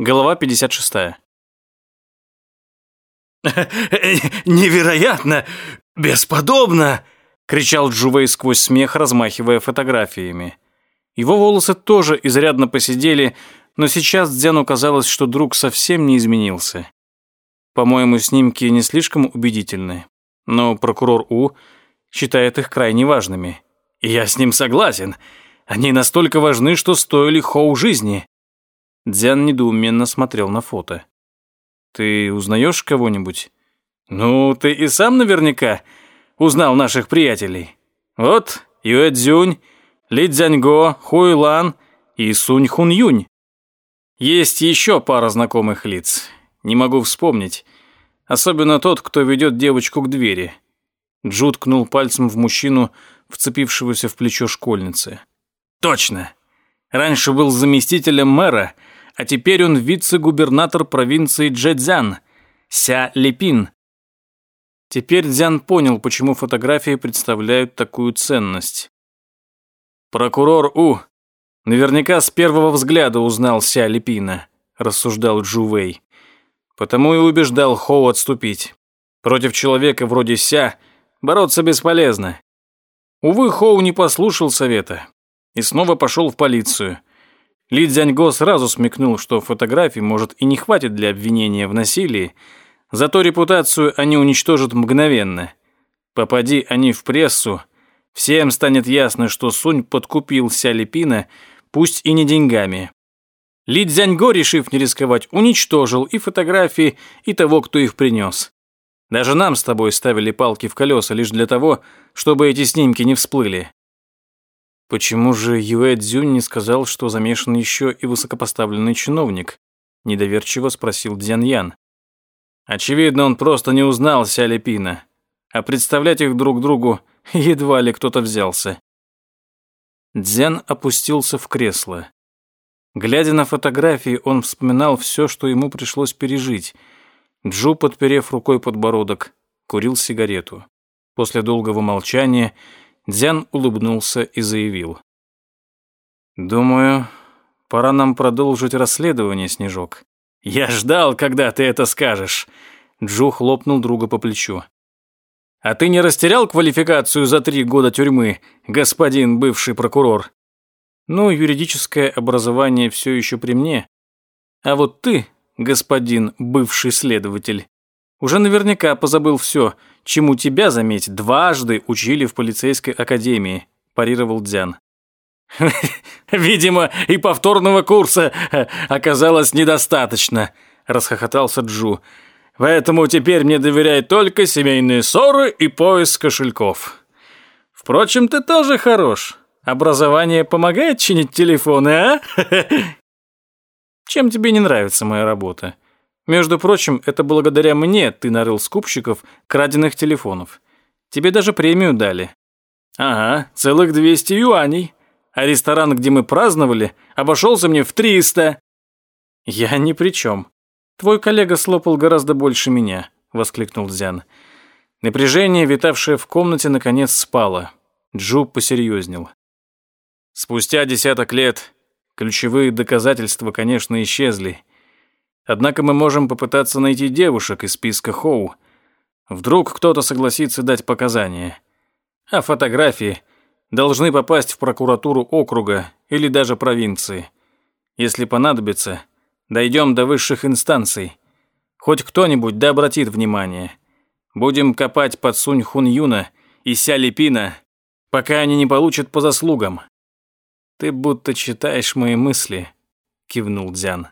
Голова 56. «Невероятно! Бесподобно!» — кричал Джувей сквозь смех, размахивая фотографиями. Его волосы тоже изрядно посидели, но сейчас Дзяну казалось, что друг совсем не изменился. По-моему, снимки не слишком убедительны, но прокурор У считает их крайне важными. И я с ним согласен. Они настолько важны, что стоили Хоу жизни. Дзян недоуменно смотрел на фото. «Ты узнаешь кого-нибудь?» «Ну, ты и сам наверняка узнал наших приятелей. Вот Юэ Цзюнь, Ли Цзяньго, Хуй Лан и Сунь Хун Юнь. Есть еще пара знакомых лиц. Не могу вспомнить. Особенно тот, кто ведет девочку к двери». Джуд кнул пальцем в мужчину, вцепившегося в плечо школьницы. «Точно! Раньше был заместителем мэра, а теперь он вице-губернатор провинции Джэцзян, Ся Лепин. Теперь Дзян понял, почему фотографии представляют такую ценность. «Прокурор У наверняка с первого взгляда узнал Ся Лепина», рассуждал Джу Вэй. «Потому и убеждал Хоу отступить. Против человека вроде Ся бороться бесполезно. Увы, Хоу не послушал совета и снова пошел в полицию. Ли Цзяньго сразу смекнул, что фотографий может и не хватит для обвинения в насилии, зато репутацию они уничтожат мгновенно. Попади они в прессу, всем станет ясно, что Сунь подкупил Ся Липина, пусть и не деньгами. Ли Цзяньго, решив не рисковать, уничтожил и фотографии, и того, кто их принес. Даже нам с тобой ставили палки в колеса лишь для того, чтобы эти снимки не всплыли. Почему же Юэ Цзюнь не сказал, что замешан еще и высокопоставленный чиновник? Недоверчиво спросил Дзян Ян. Очевидно, он просто не узнал Ся Лепина, а представлять их друг другу едва ли кто-то взялся. Дзян опустился в кресло. Глядя на фотографии, он вспоминал все, что ему пришлось пережить – Джу, подперев рукой подбородок, курил сигарету. После долгого молчания Дзян улыбнулся и заявил. «Думаю, пора нам продолжить расследование, Снежок». «Я ждал, когда ты это скажешь», — Джу хлопнул друга по плечу. «А ты не растерял квалификацию за три года тюрьмы, господин бывший прокурор?» «Ну, юридическое образование все еще при мне. А вот ты господин бывший следователь. Уже наверняка позабыл все, чему тебя, заметь, дважды учили в полицейской академии», парировал Дзян. «Видимо, и повторного курса оказалось недостаточно», расхохотался Джу. «Поэтому теперь мне доверяют только семейные ссоры и поиск кошельков. Впрочем, ты тоже хорош. Образование помогает чинить телефоны, а?» Чем тебе не нравится моя работа? Между прочим, это благодаря мне ты нарыл скупщиков краденных телефонов. Тебе даже премию дали. Ага, целых 200 юаней. А ресторан, где мы праздновали, обошелся мне в 300. Я ни при чем. Твой коллега слопал гораздо больше меня, воскликнул Дзян. Напряжение, витавшее в комнате, наконец спало. Джу посерьезнел. Спустя десяток лет Ключевые доказательства, конечно, исчезли. Однако мы можем попытаться найти девушек из списка Хоу. Вдруг кто-то согласится дать показания. А фотографии должны попасть в прокуратуру округа или даже провинции. Если понадобится, дойдем до высших инстанций. Хоть кто-нибудь да обратит внимание. Будем копать под Сунь Хун Юна и Ся Липина, пока они не получат по заслугам. «Ты будто читаешь мои мысли», — кивнул Дзян.